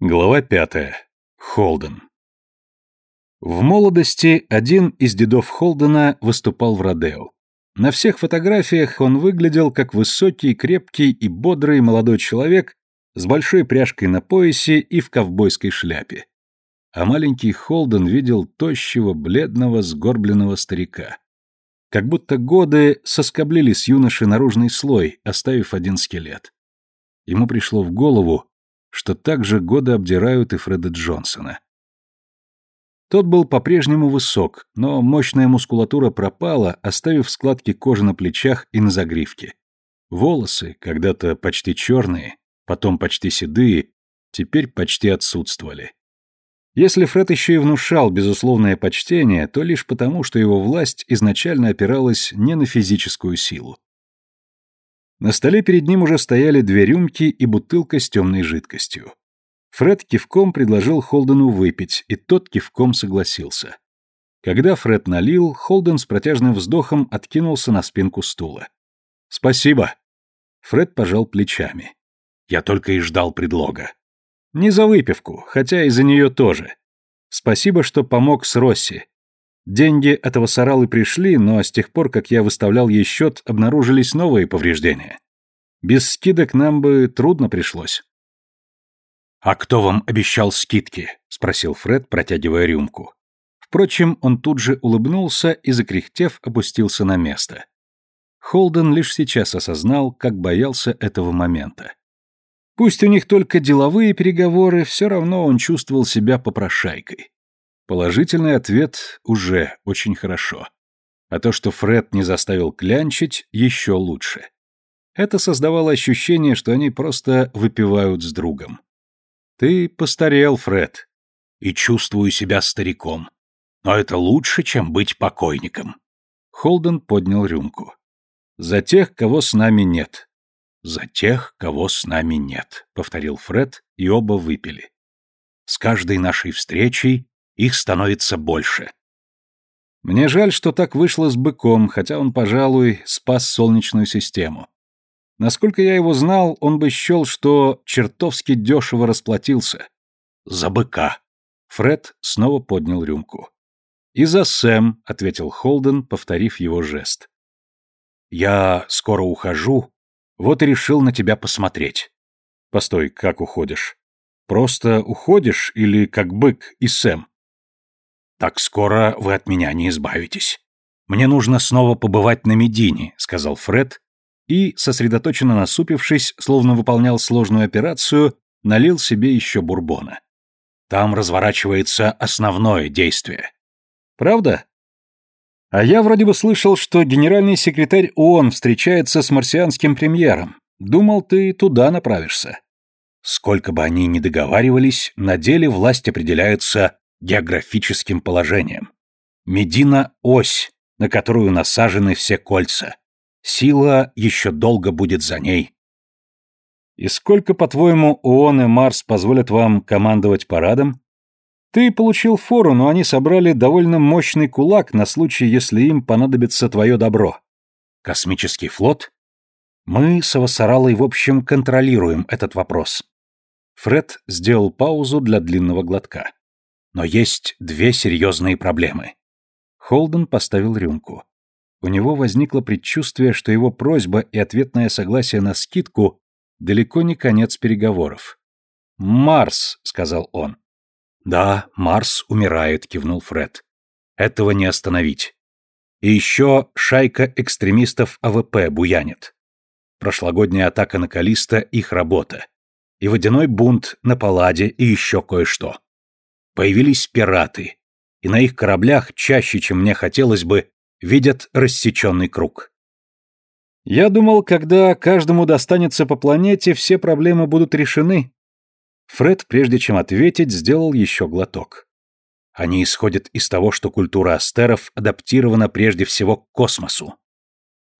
Глава пятая. Холден. В молодости один из дедов Холдена выступал в Родео. На всех фотографиях он выглядел как высокий, крепкий и бодрый молодой человек с большой пряжкой на поясе и в ковбойской шляпе. А маленький Холден видел тощего, бледного, сгорбленного старика. Как будто годы соскоблили с юноши наружный слой, оставив один скелет. Ему пришло в голову, что также годы обдирают и Фреда Джонсона. Тот был по-прежнему высок, но мощная мускулатура пропала, оставив складки кожи на плечах и на загривке. Волосы, когда-то почти черные, потом почти седые, теперь почти отсутствовали. Если Фред еще и внушал безусловное почтение, то лишь потому, что его власть изначально опиралась не на физическую силу. На столе перед ним уже стояли две рюмки и бутылка с темной жидкостью. Фред кивком предложил Холдену выпить, и тот кивком согласился. Когда Фред налил, Холден с протяжным вздохом откинулся на спинку стула. «Спасибо». Фред пожал плечами. «Я только и ждал предлога». «Не за выпивку, хотя и за нее тоже. Спасибо, что помог с Росси. Деньги этого саралы пришли, но с тех пор, как я выставлял ей счет, обнаружились новые повреждения. Без скидок нам бы трудно пришлось. «А кто вам обещал скидки?» — спросил Фред, протягивая рюмку. Впрочем, он тут же улыбнулся и, закряхтев, опустился на место. Холден лишь сейчас осознал, как боялся этого момента. Пусть у них только деловые переговоры, все равно он чувствовал себя попрошайкой. Положительный ответ уже очень хорошо. А то, что Фред не заставил клянчить, еще лучше. Это создавало ощущение, что они просто выпивают с другом. Ты постарел, Фред, и чувствую себя стариком. Но это лучше, чем быть покойником. Холден поднял рюмку. За тех, кого с нами нет. За тех, кого с нами нет, повторил Фред, и оба выпили. С каждой нашей встречей их становится больше. Мне жаль, что так вышло с быком, хотя он, пожалуй, спас Солнечную систему. Насколько я его знал, он бы счел, что чертовски дешево расплатился. За быка. Фред снова поднял рюмку. «И за Сэм», — ответил Холден, повторив его жест. «Я скоро ухожу, вот и решил на тебя посмотреть». «Постой, как уходишь? Просто уходишь или как бык и Сэм?» «Так скоро вы от меня не избавитесь. Мне нужно снова побывать на Медине», — сказал Фред, и, сосредоточенно насупившись, словно выполнял сложную операцию, налил себе еще бурбона. «Там разворачивается основное действие». «Правда?» «А я вроде бы слышал, что генеральный секретарь ООН встречается с марсианским премьером. Думал, ты туда направишься». Сколько бы они ни договаривались, на деле власть определяется географическим положением. Медина – ось, на которую насажены все кольца. Сила еще долго будет за ней. И сколько, по-твоему, ООН и Марс позволят вам командовать парадом? Ты получил фору, но они собрали довольно мощный кулак на случай, если им понадобится твое добро. Космический флот? Мы с Авасаралой, в общем, контролируем этот вопрос. Фред сделал паузу для длинного глотка. Но есть две серьезные проблемы. Холден поставил рюмку. У него возникло предчувствие, что его просьба и ответное согласие на скидку далеко не конец переговоров. «Марс», — сказал он. «Да, Марс умирает», — кивнул Фред. «Этого не остановить. И еще шайка экстремистов АВП буянит. Прошлогодняя атака на Каллисто — их работа. И водяной бунт на Палладе и еще кое-что появились пираты, и на их кораблях, чаще, чем мне хотелось бы, видят рассеченный круг. Я думал, когда каждому достанется по планете, все проблемы будут решены. Фред, прежде чем ответить, сделал еще глоток. Они исходят из того, что культура астеров адаптирована прежде всего к космосу.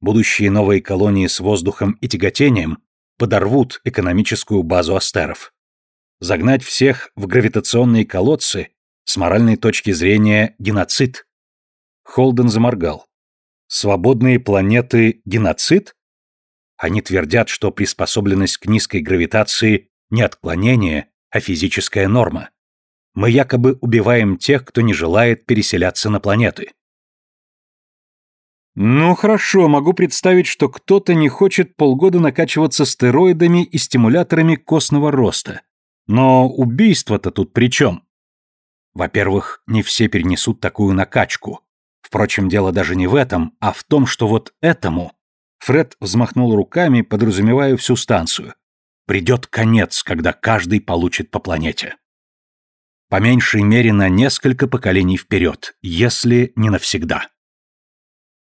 Будущие новые колонии с воздухом и тяготением подорвут экономическую базу астеров. Загнать всех в гравитационные колодцы с моральной точки зрения геноцид. Холден заморгал. Свободные планеты – геноцид? Они твердят, что приспособленность к низкой гравитации – не отклонение, а физическая норма. Мы якобы убиваем тех, кто не желает переселяться на планеты. Ну хорошо, могу представить, что кто-то не хочет полгода накачиваться стероидами и стимуляторами костного роста. Но убийство-то тут при чем? Во-первых, не все перенесут такую накачку. Впрочем, дело даже не в этом, а в том, что вот этому... Фред взмахнул руками, подразумевая всю станцию. Придет конец, когда каждый получит по планете. По меньшей мере на несколько поколений вперед, если не навсегда.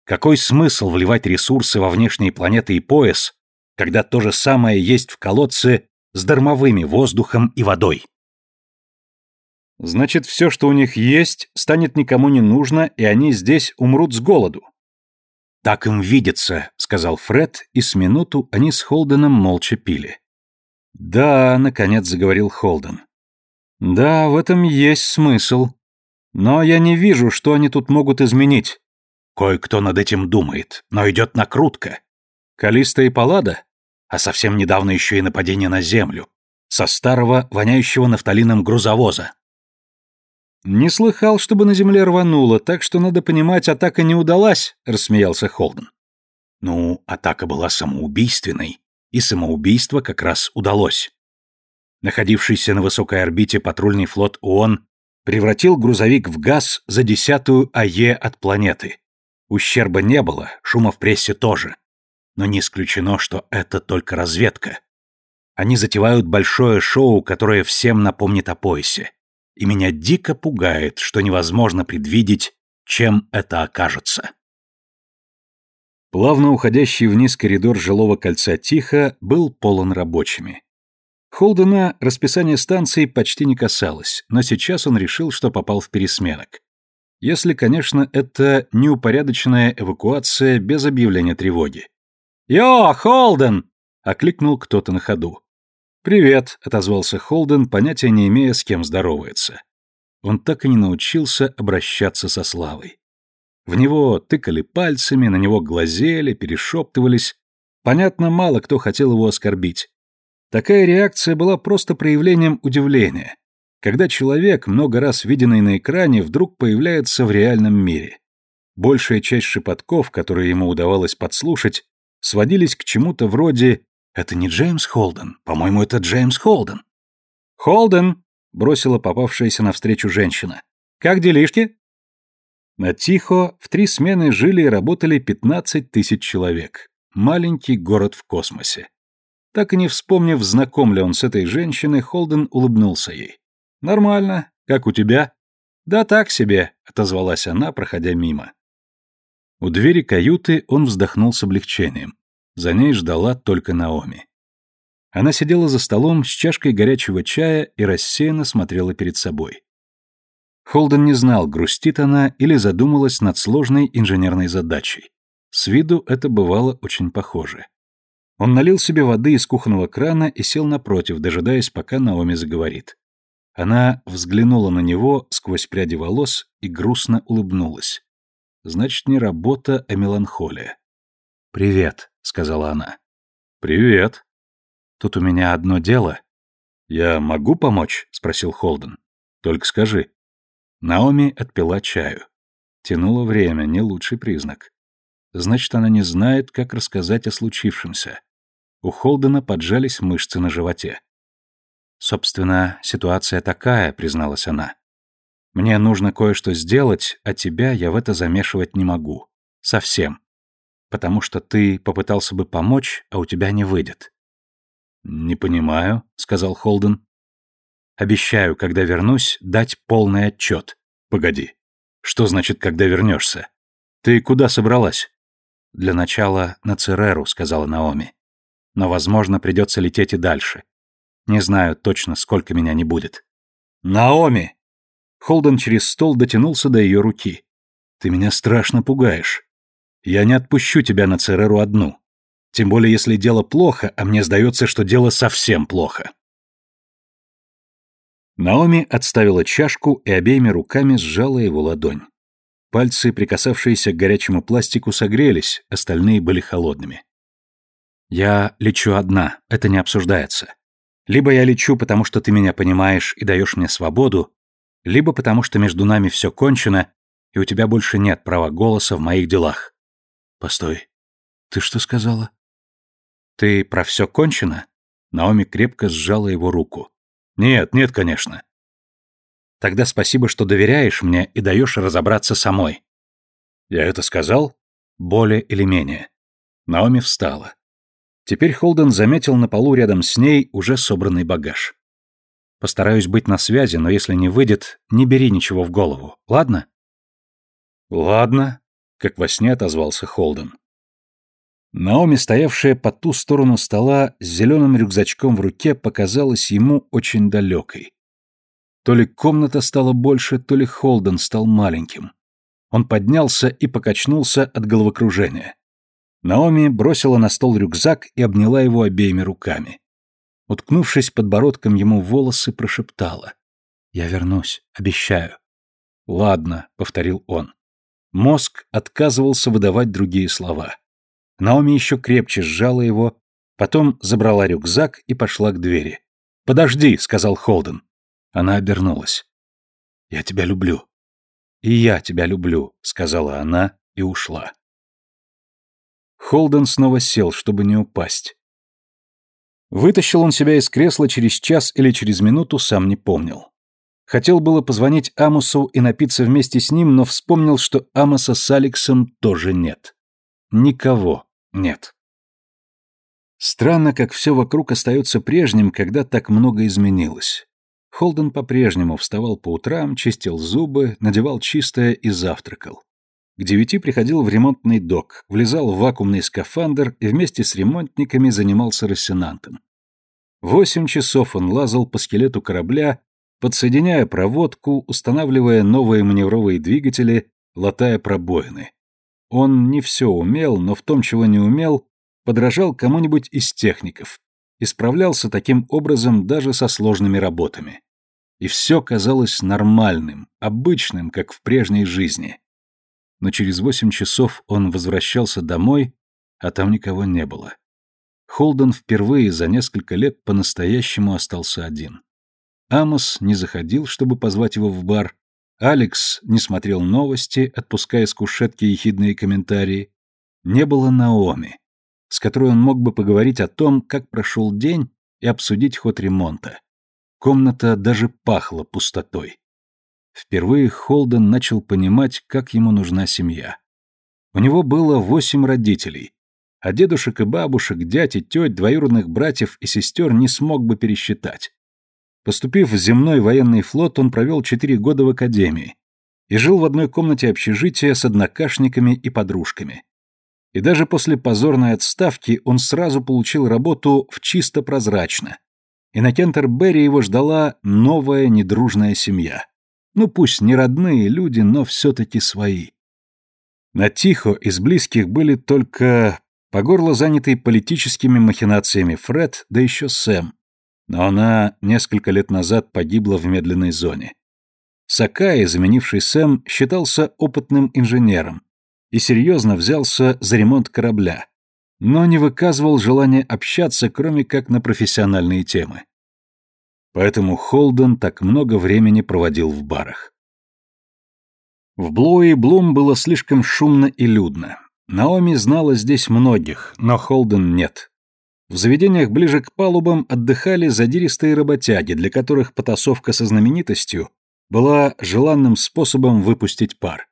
Какой смысл вливать ресурсы во внешние планеты и пояс, когда то же самое есть в колодце с дармовыми воздухом и водой? Значит, все, что у них есть, станет никому не нужно, и они здесь умрут с голоду. Так им видится, сказал Фред, и с минуту они с Холденом молча пили. Да, наконец заговорил Холден. Да, в этом есть смысл. Но я не вижу, что они тут могут изменить. Кое-кто над этим думает, но идет накрутка. Калиста и Паллада? А совсем недавно еще и нападение на Землю. Со старого, воняющего нафталином грузовоза. «Не слыхал, чтобы на земле рвануло, так что, надо понимать, атака не удалась», — рассмеялся Холден. «Ну, атака была самоубийственной, и самоубийство как раз удалось». Находившийся на высокой орбите патрульный флот ООН превратил грузовик в газ за десятую АЕ от планеты. Ущерба не было, шума в прессе тоже. Но не исключено, что это только разведка. Они затевают большое шоу, которое всем напомнит о поясе и меня дико пугает, что невозможно предвидеть, чем это окажется. Плавно уходящий вниз коридор жилого кольца Тихо был полон рабочими. Холдена расписание станции почти не касалось, но сейчас он решил, что попал в пересменок. Если, конечно, это неупорядоченная эвакуация без объявления тревоги. «Йо, Холден!» — окликнул кто-то на ходу. «Привет», — отозвался Холден, понятия не имея, с кем здоровается. Он так и не научился обращаться со Славой. В него тыкали пальцами, на него глазели, перешептывались. Понятно, мало кто хотел его оскорбить. Такая реакция была просто проявлением удивления, когда человек, много раз виденный на экране, вдруг появляется в реальном мире. Большая часть шепотков, которые ему удавалось подслушать, сводились к чему-то вроде это не Джеймс Холден. По-моему, это Джеймс Холден. Холден, бросила попавшаяся навстречу женщина. Как делишки? На Тихо в три смены жили и работали 15 тысяч человек. Маленький город в космосе. Так и не вспомнив, знаком ли он с этой женщиной, Холден улыбнулся ей. «Нормально. Как у тебя?» «Да так себе», — отозвалась она, проходя мимо. У двери каюты он вздохнул с облегчением. За ней ждала только Наоми. Она сидела за столом с чашкой горячего чая и рассеянно смотрела перед собой. Холден не знал, грустит она или задумалась над сложной инженерной задачей. С виду это бывало очень похоже. Он налил себе воды из кухонного крана и сел напротив, дожидаясь, пока Наоми заговорит. Она взглянула на него сквозь пряди волос и грустно улыбнулась. Значит, не работа, а меланхолия. «Привет», — сказала она. «Привет. Тут у меня одно дело». «Я могу помочь?» — спросил Холден. «Только скажи». Наоми отпила чаю. Тянуло время, не лучший признак. Значит, она не знает, как рассказать о случившемся. У Холдена поджались мышцы на животе. «Собственно, ситуация такая», — призналась она. «Мне нужно кое-что сделать, а тебя я в это замешивать не могу. Совсем потому что ты попытался бы помочь, а у тебя не выйдет». «Не понимаю», — сказал Холден. «Обещаю, когда вернусь, дать полный отчет. Погоди. Что значит, когда вернешься? Ты куда собралась?» «Для начала на Цереру», — сказала Наоми. «Но, возможно, придется лететь и дальше. Не знаю точно, сколько меня не будет». «Наоми!» Холден через стол дотянулся до ее руки. «Ты меня страшно пугаешь. Я не отпущу тебя на Цереру одну. Тем более, если дело плохо, а мне сдается, что дело совсем плохо. Наоми отставила чашку и обеими руками сжала его ладонь. Пальцы, прикасавшиеся к горячему пластику, согрелись, остальные были холодными. «Я лечу одна, это не обсуждается. Либо я лечу, потому что ты меня понимаешь и даешь мне свободу, либо потому что между нами все кончено, и у тебя больше нет права голоса в моих делах. Постой. Ты что сказала? Ты про все кончено? Наоми крепко сжала его руку. Нет, нет, конечно. Тогда спасибо, что доверяешь мне и даешь разобраться самой. Я это сказал? Более или менее. Наоми встала. Теперь Холден заметил на полу рядом с ней уже собранный багаж. Постараюсь быть на связи, но если не выйдет, не бери ничего в голову, ладно? Ладно, как во сне отозвался Холден. Наоми, стоявшая по ту сторону стола с зеленым рюкзачком в руке, показалась ему очень далекой. То ли комната стала больше, то ли Холден стал маленьким. Он поднялся и покачнулся от головокружения. Наоми бросила на стол рюкзак и обняла его обеими руками. Уткнувшись подбородком ему в волосы, прошептала. «Я вернусь, обещаю». «Ладно», — повторил он. Мозг отказывался выдавать другие слова. Наоми еще крепче сжала его, потом забрала рюкзак и пошла к двери. «Подожди», — сказал Холден. Она обернулась. «Я тебя люблю». «И я тебя люблю», — сказала она и ушла. Холден снова сел, чтобы не упасть. Вытащил он себя из кресла через час или через минуту, сам не помнил. Хотел было позвонить Амусу и напиться вместе с ним, но вспомнил, что Амоса с Алексом тоже нет. Никого нет. Странно, как все вокруг остается прежним, когда так много изменилось. Холден по-прежнему вставал по утрам, чистил зубы, надевал чистое и завтракал. К девяти приходил в ремонтный док, влезал в вакуумный скафандр и вместе с ремонтниками занимался рассенантом. Восемь часов он лазал по скелету корабля, подсоединяя проводку, устанавливая новые маневровые двигатели, латая пробоины. Он не все умел, но в том, чего не умел, подражал кому-нибудь из техников и справлялся таким образом даже со сложными работами. И все казалось нормальным, обычным, как в прежней жизни но через восемь часов он возвращался домой, а там никого не было. Холден впервые за несколько лет по-настоящему остался один. Амос не заходил, чтобы позвать его в бар, Алекс не смотрел новости, отпуская с кушетки ехидные комментарии. Не было Наоми, с которой он мог бы поговорить о том, как прошел день и обсудить ход ремонта. Комната даже пахла пустотой. Впервые Холден начал понимать, как ему нужна семья. У него было восемь родителей, а дедушек и бабушек, дядь и теть, двоюродных братьев и сестер не смог бы пересчитать. Поступив в земной военный флот, он провел четыре года в академии и жил в одной комнате общежития с однокашниками и подружками. И даже после позорной отставки он сразу получил работу в чисто прозрачно. И на Кентерберри его ждала новая недружная семья. Ну пусть не родные люди, но все-таки свои. На Тихо из близких были только по горло занятый политическими махинациями Фред, да еще Сэм. Но она несколько лет назад погибла в медленной зоне. Сакай, заменивший Сэм, считался опытным инженером и серьезно взялся за ремонт корабля, но не выказывал желания общаться, кроме как на профессиональные темы. Поэтому Холден так много времени проводил в барах. В Блоуи Блум было слишком шумно и людно. Наоми знала здесь многих, но Холден нет. В заведениях ближе к палубам отдыхали задиристые работяги, для которых потасовка со знаменитостью была желанным способом выпустить пар.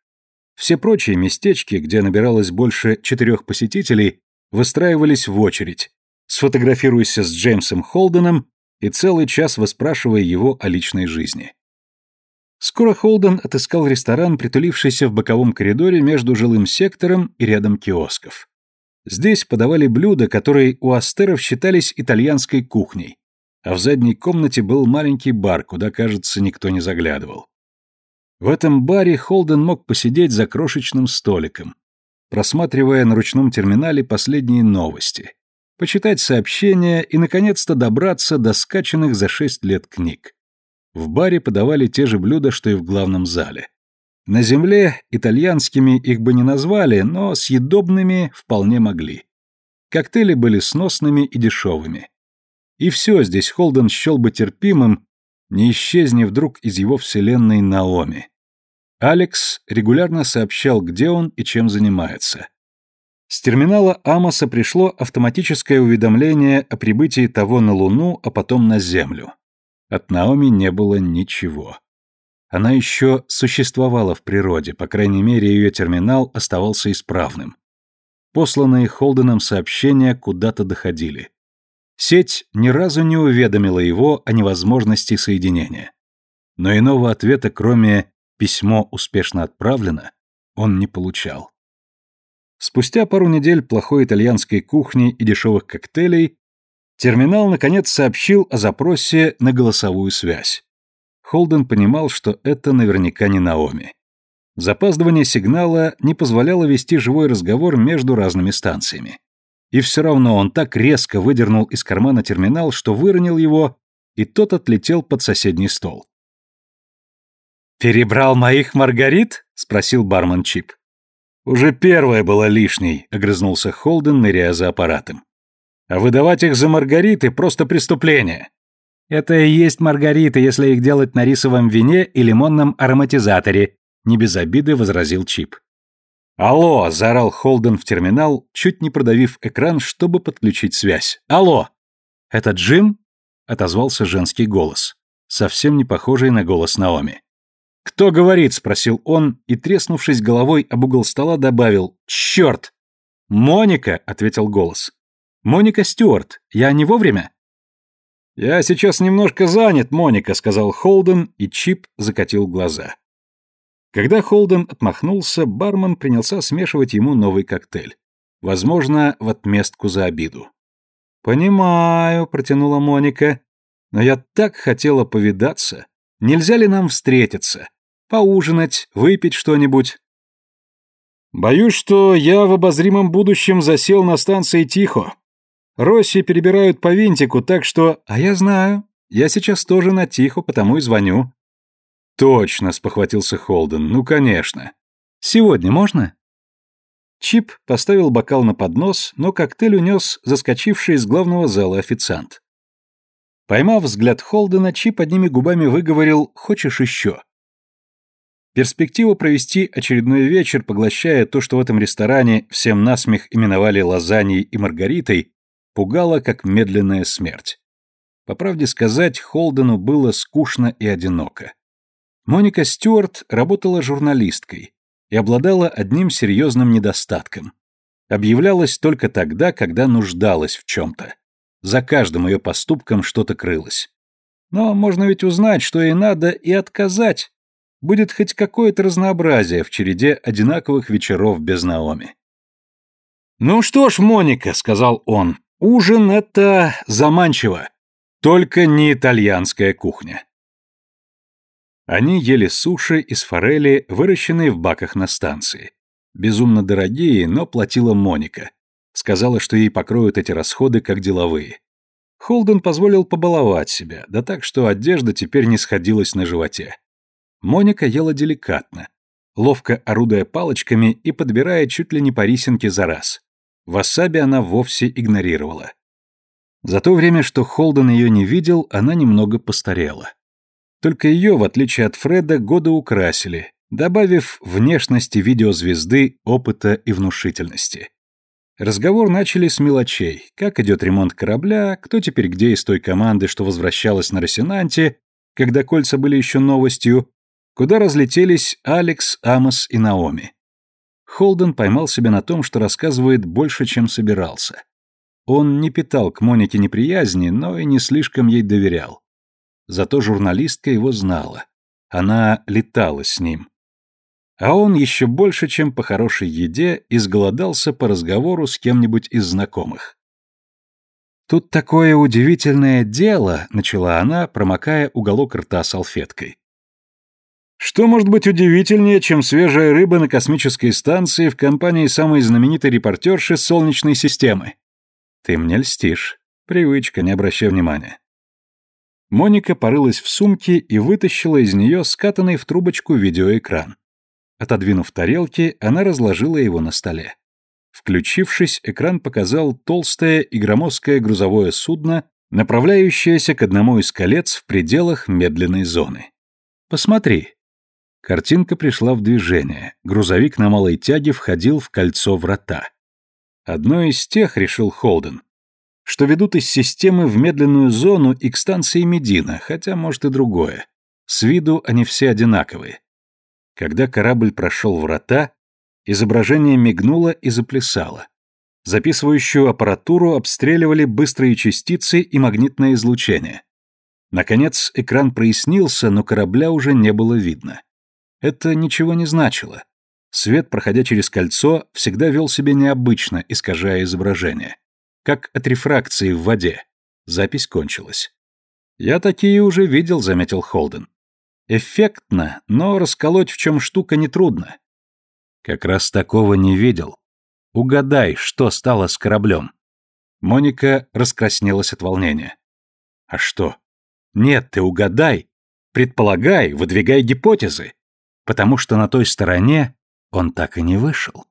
Все прочие местечки, где набиралось больше четырех посетителей, выстраивались в очередь, сфотографируйся с Джеймсом Холденом и целый час выспрашивая его о личной жизни. Скоро Холден отыскал ресторан, притулившийся в боковом коридоре между жилым сектором и рядом киосков. Здесь подавали блюда, которые у астеров считались итальянской кухней, а в задней комнате был маленький бар, куда, кажется, никто не заглядывал. В этом баре Холден мог посидеть за крошечным столиком, просматривая на ручном терминале последние новости, почитать сообщения и, наконец-то, добраться до скачанных за шесть лет книг. В баре подавали те же блюда, что и в главном зале. На земле итальянскими их бы не назвали, но съедобными вполне могли. Коктейли были сносными и дешевыми. И все здесь Холден счел бы терпимым, не исчезни вдруг из его вселенной Наоми. Алекс регулярно сообщал, где он и чем занимается. С терминала Амоса пришло автоматическое уведомление о прибытии того на Луну, а потом на Землю. От Наоми не было ничего. Она еще существовала в природе, по крайней мере, ее терминал оставался исправным. Посланные Холденом сообщения куда-то доходили. Сеть ни разу не уведомила его о невозможности соединения. Но иного ответа, кроме «письмо успешно отправлено», он не получал. Спустя пару недель плохой итальянской кухни и дешевых коктейлей терминал наконец сообщил о запросе на голосовую связь. Холден понимал, что это наверняка не Наоми. Запаздывание сигнала не позволяло вести живой разговор между разными станциями. И все равно он так резко выдернул из кармана терминал, что выронил его, и тот отлетел под соседний стол. «Перебрал моих маргарит?» — спросил бармен Чип. «Уже первая была лишней», — огрызнулся Холден, ныряя за аппаратом. «А выдавать их за маргариты — просто преступление». «Это и есть маргариты, если их делать на рисовом вине и лимонном ароматизаторе», — не без обиды возразил Чип. «Алло!» — заорал Холден в терминал, чуть не продавив экран, чтобы подключить связь. «Алло!» «Это Джим?» — отозвался женский голос, совсем не похожий на голос Наоми. «Кто говорит?» — спросил он и, треснувшись головой об угол стола, добавил «Черт!» «Моника!» — ответил голос. «Моника Стюарт, я не вовремя?» «Я сейчас немножко занят, Моника», — сказал Холден, и Чип закатил глаза. Когда Холден отмахнулся, бармен принялся смешивать ему новый коктейль. Возможно, в отместку за обиду. «Понимаю», — протянула Моника, — «но я так хотела повидаться. Нельзя ли нам встретиться? Поужинать, выпить что-нибудь?» «Боюсь, что я в обозримом будущем засел на станции Тихо. Росси перебирают по винтику, так что... А я знаю. Я сейчас тоже на Тихо, потому и звоню». «Точно», — спохватился Холден. «Ну, конечно. Сегодня можно?» Чип поставил бокал на поднос, но коктейль унес заскочивший из главного зала официант. Поймав взгляд Холдена, Чип одними губами выговорил «Хочешь еще?». Перспектива провести очередной вечер, поглощая то, что в этом ресторане всем насмех именовали лазаньей и маргаритой, пугала, как медленная смерть. По правде сказать, Холдену было скучно и одиноко. Моника Стюарт работала журналисткой и обладала одним серьезным недостатком. Объявлялась только тогда, когда нуждалась в чем-то. За каждым ее поступком что-то крылось. Но можно ведь узнать, что ей надо, и отказать. Будет хоть какое-то разнообразие в череде одинаковых вечеров без Наоми. «Ну что ж, Моника», — сказал он, — «ужин — это заманчиво. Только не итальянская кухня». Они ели суши из форели, выращенные в баках на станции. Безумно дорогие, но платила Моника. Сказала, что ей покроют эти расходы как деловые. Холден позволил побаловать себя, да так, что одежда теперь не сходилась на животе. Моника ела деликатно, ловко орудуя палочками и подбирая чуть ли не по рисинке за раз. Васаби она вовсе игнорировала. За то время, что Холден ее не видел, она немного постарела. Только ее, в отличие от Фреда, годы украсили, добавив внешности видеозвезды, опыта и внушительности. Разговор начали с мелочей. Как идет ремонт корабля, кто теперь где из той команды, что возвращалась на Росинанте, когда кольца были еще новостью, куда разлетелись Алекс, Амос и Наоми. Холден поймал себя на том, что рассказывает больше, чем собирался. Он не питал к Монике неприязни, но и не слишком ей доверял. Зато журналистка его знала. Она летала с ним. А он еще больше, чем по хорошей еде, изголодался по разговору с кем-нибудь из знакомых. «Тут такое удивительное дело», — начала она, промокая уголок рта салфеткой. Что может быть удивительнее, чем свежая рыба на космической станции в компании самой знаменитой репортерши Солнечной системы? Ты мне льстишь. Привычка, не обращай внимания. Моника порылась в сумке и вытащила из нее скатанный в трубочку видеоэкран. Отодвинув тарелки, она разложила его на столе. Включившись, экран показал толстое и громоздкое грузовое судно направляющаяся к одному из колец в пределах медленной зоны. «Посмотри». Картинка пришла в движение. Грузовик на малой тяге входил в кольцо врата. Одно из тех, решил Холден, что ведут из системы в медленную зону и к станции Медина, хотя, может, и другое. С виду они все одинаковые. Когда корабль прошел врата, изображение мигнуло и заплясало. Записывающую аппаратуру обстреливали быстрые частицы и магнитное излучение. Наконец, экран прояснился, но корабля уже не было видно. Это ничего не значило. Свет, проходя через кольцо, всегда вел себя необычно, искажая изображение. Как от рефракции в воде. Запись кончилась. «Я такие уже видел», — заметил Холден. «Эффектно, но расколоть в чем штука нетрудно». «Как раз такого не видел. Угадай, что стало с кораблем». Моника раскраснелась от волнения. «А что?» «Нет, ты угадай. Предполагай, выдвигай гипотезы. Потому что на той стороне он так и не вышел».